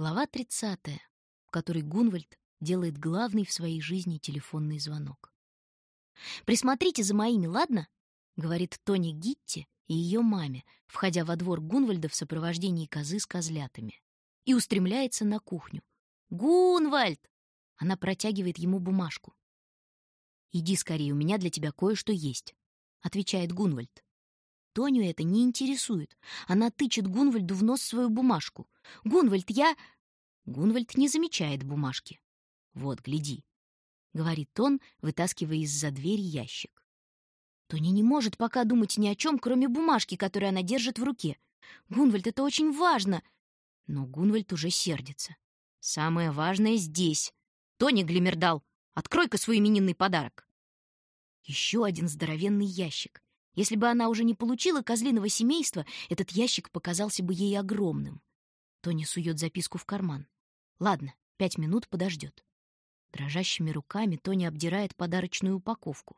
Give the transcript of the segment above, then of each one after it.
Глава 30, в которой Гунвальд делает главный в своей жизни телефонный звонок. «Присмотрите за моими, ладно?» — говорит Тони Гитти и ее маме, входя во двор Гунвальда в сопровождении козы с козлятами, и устремляется на кухню. «Гунвальд!» — она протягивает ему бумажку. «Иди скорее, у меня для тебя кое-что есть», — отвечает Гунвальд. Тоню это не интересует. Она тычет Гунвальду в нос свою бумажку. «Гунвальд, я...» Гунвальд не замечает бумажки. «Вот, гляди», — говорит он, вытаскивая из-за двери ящик. Тони не может пока думать ни о чем, кроме бумажки, которую она держит в руке. «Гунвальд, это очень важно!» Но Гунвальд уже сердится. «Самое важное здесь. Тони Глимердал, открой-ка свой именинный подарок». Еще один здоровенный ящик. Если бы она уже не получила козлиного семейства, этот ящик показался бы ей огромным. Тони сует записку в карман. Ладно, пять минут подождет. Дрожащими руками Тони обдирает подарочную упаковку.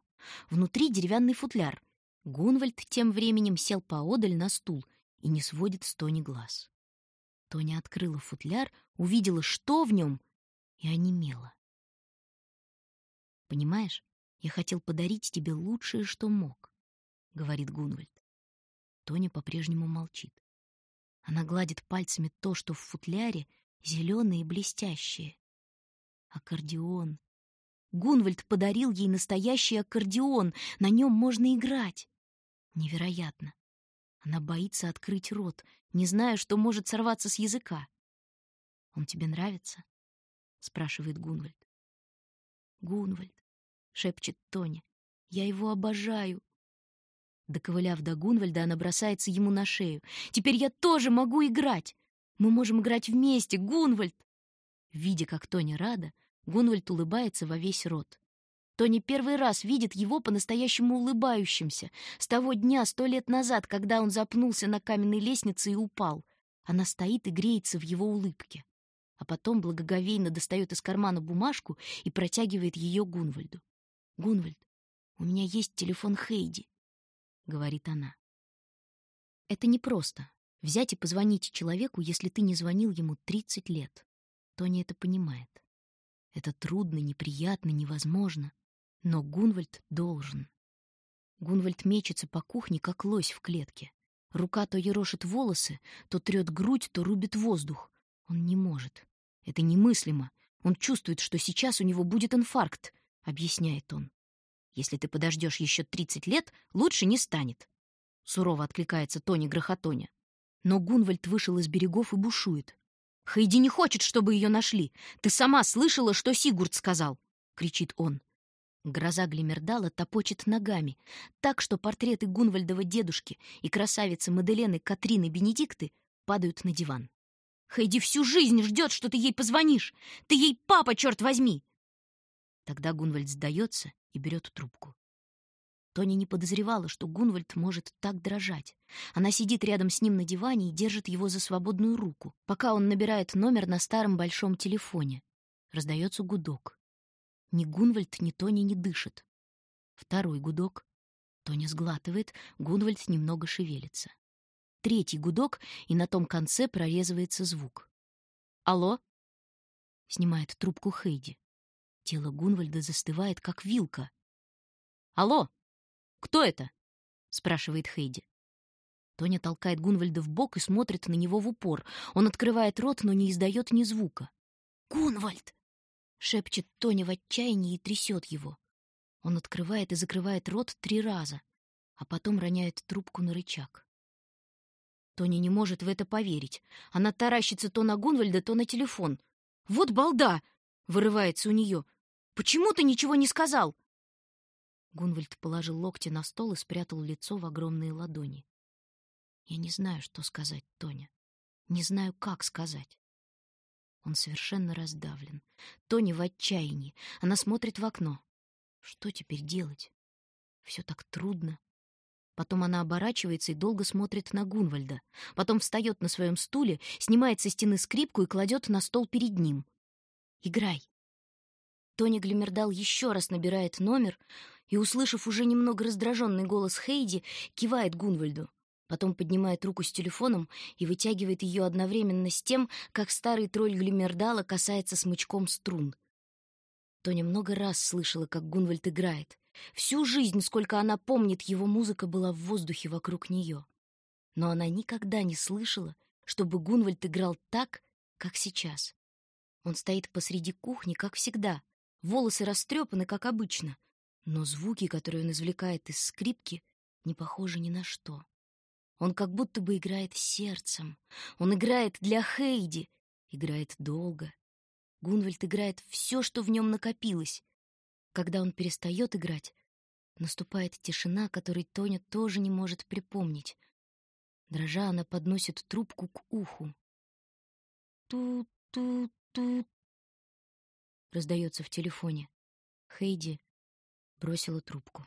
Внутри деревянный футляр. Гунвальд тем временем сел поодаль на стул и не сводит с Тони глаз. Тони открыла футляр, увидела, что в нем, и онемела. «Понимаешь, я хотел подарить тебе лучшее, что мог», — говорит Гунвальд. Тони по-прежнему молчит. Она гладит пальцами то, что в футляре, зеленое и блестящее. Аккордеон. Гунвальд подарил ей настоящий аккордеон, на нем можно играть. Невероятно. Она боится открыть рот, не зная, что может сорваться с языка. «Он тебе нравится?» — спрашивает Гунвальд. «Гунвальд», — шепчет Тоня, — «я его обожаю». Доковыляв до Гунвальда, она бросается ему на шею. «Теперь я тоже могу играть! Мы можем играть вместе, Гунвальд!» Видя, как Тоня рада, Гунвальд улыбается во весь рот. Тони первый раз видит его по-настоящему улыбающимся, с того дня сто лет назад, когда он запнулся на каменной лестнице и упал. Она стоит и греется в его улыбке. А потом благоговейно достает из кармана бумажку и протягивает ее Гунвальду. «Гунвальд, у меня есть телефон Хейди говорит она. Это непросто — взять и позвонить человеку, если ты не звонил ему 30 лет. Тони это понимает. Это трудно, неприятно, невозможно. Но Гунвальд должен. Гунвальд мечется по кухне, как лось в клетке. Рука то ерошит волосы, то трет грудь, то рубит воздух. Он не может. Это немыслимо. Он чувствует, что сейчас у него будет инфаркт, объясняет он. Если ты подождешь еще тридцать лет, лучше не станет. Сурово откликается Тони Грохотоня. Но Гунвальд вышел из берегов и бушует. «Хайди не хочет, чтобы ее нашли. Ты сама слышала, что Сигурд сказал!» — кричит он. Гроза Глимердала топочет ногами, так что портреты Гунвальдова дедушки и красавицы Маделены Катрины Бенедикты падают на диван. «Хайди всю жизнь ждет, что ты ей позвонишь! Ты ей папа, черт возьми!» Тогда Гунвальд сдается и берет трубку. Тони не подозревала, что Гунвальд может так дрожать. Она сидит рядом с ним на диване и держит его за свободную руку, пока он набирает номер на старом большом телефоне. Раздается гудок. Ни Гунвальд, ни Тони не дышит. Второй гудок. Тони сглатывает, Гунвальд немного шевелится. Третий гудок, и на том конце прорезывается звук. «Алло?» — снимает трубку Хейди. Тело Гунвальда застывает, как вилка. «Алло! Кто это?» — спрашивает Хейди. Тоня толкает Гунвальда в бок и смотрит на него в упор. Он открывает рот, но не издает ни звука. «Гунвальд!» — шепчет Тоня в отчаянии и трясет его. Он открывает и закрывает рот три раза, а потом роняет трубку на рычаг. Тоня не может в это поверить. Она таращится то на Гунвальда, то на телефон. «Вот балда!» — вырывается у нее. Почему ты ничего не сказал?» Гунвальд положил локти на стол и спрятал лицо в огромные ладони. «Я не знаю, что сказать, Тоня. Не знаю, как сказать». Он совершенно раздавлен. Тоня в отчаянии. Она смотрит в окно. Что теперь делать? Все так трудно. Потом она оборачивается и долго смотрит на Гунвальда. Потом встает на своем стуле, снимает со стены скрипку и кладет на стол перед ним. «Играй», Тони Глимердал еще раз набирает номер и, услышав уже немного раздраженный голос Хейди, кивает Гунвальду. Потом поднимает руку с телефоном и вытягивает ее одновременно с тем, как старый тролль Глимердала касается смычком струн. Тоня много раз слышала, как Гунвальд играет. Всю жизнь, сколько она помнит, его музыка была в воздухе вокруг нее. Но она никогда не слышала, чтобы Гунвальд играл так, как сейчас. Он стоит посреди кухни, как всегда, волосы растрепаны, как обычно, но звуки, которые он извлекает из скрипки, не похожи ни на что. Он как будто бы играет сердцем. Он играет для Хейди. Играет долго. Гунвальд играет все, что в нем накопилось. Когда он перестает играть, наступает тишина, которой Тоня тоже не может припомнить. Дрожа, она подносит трубку к уху. «Ту-ту-ту», раздается в телефоне. Хейди бросила трубку.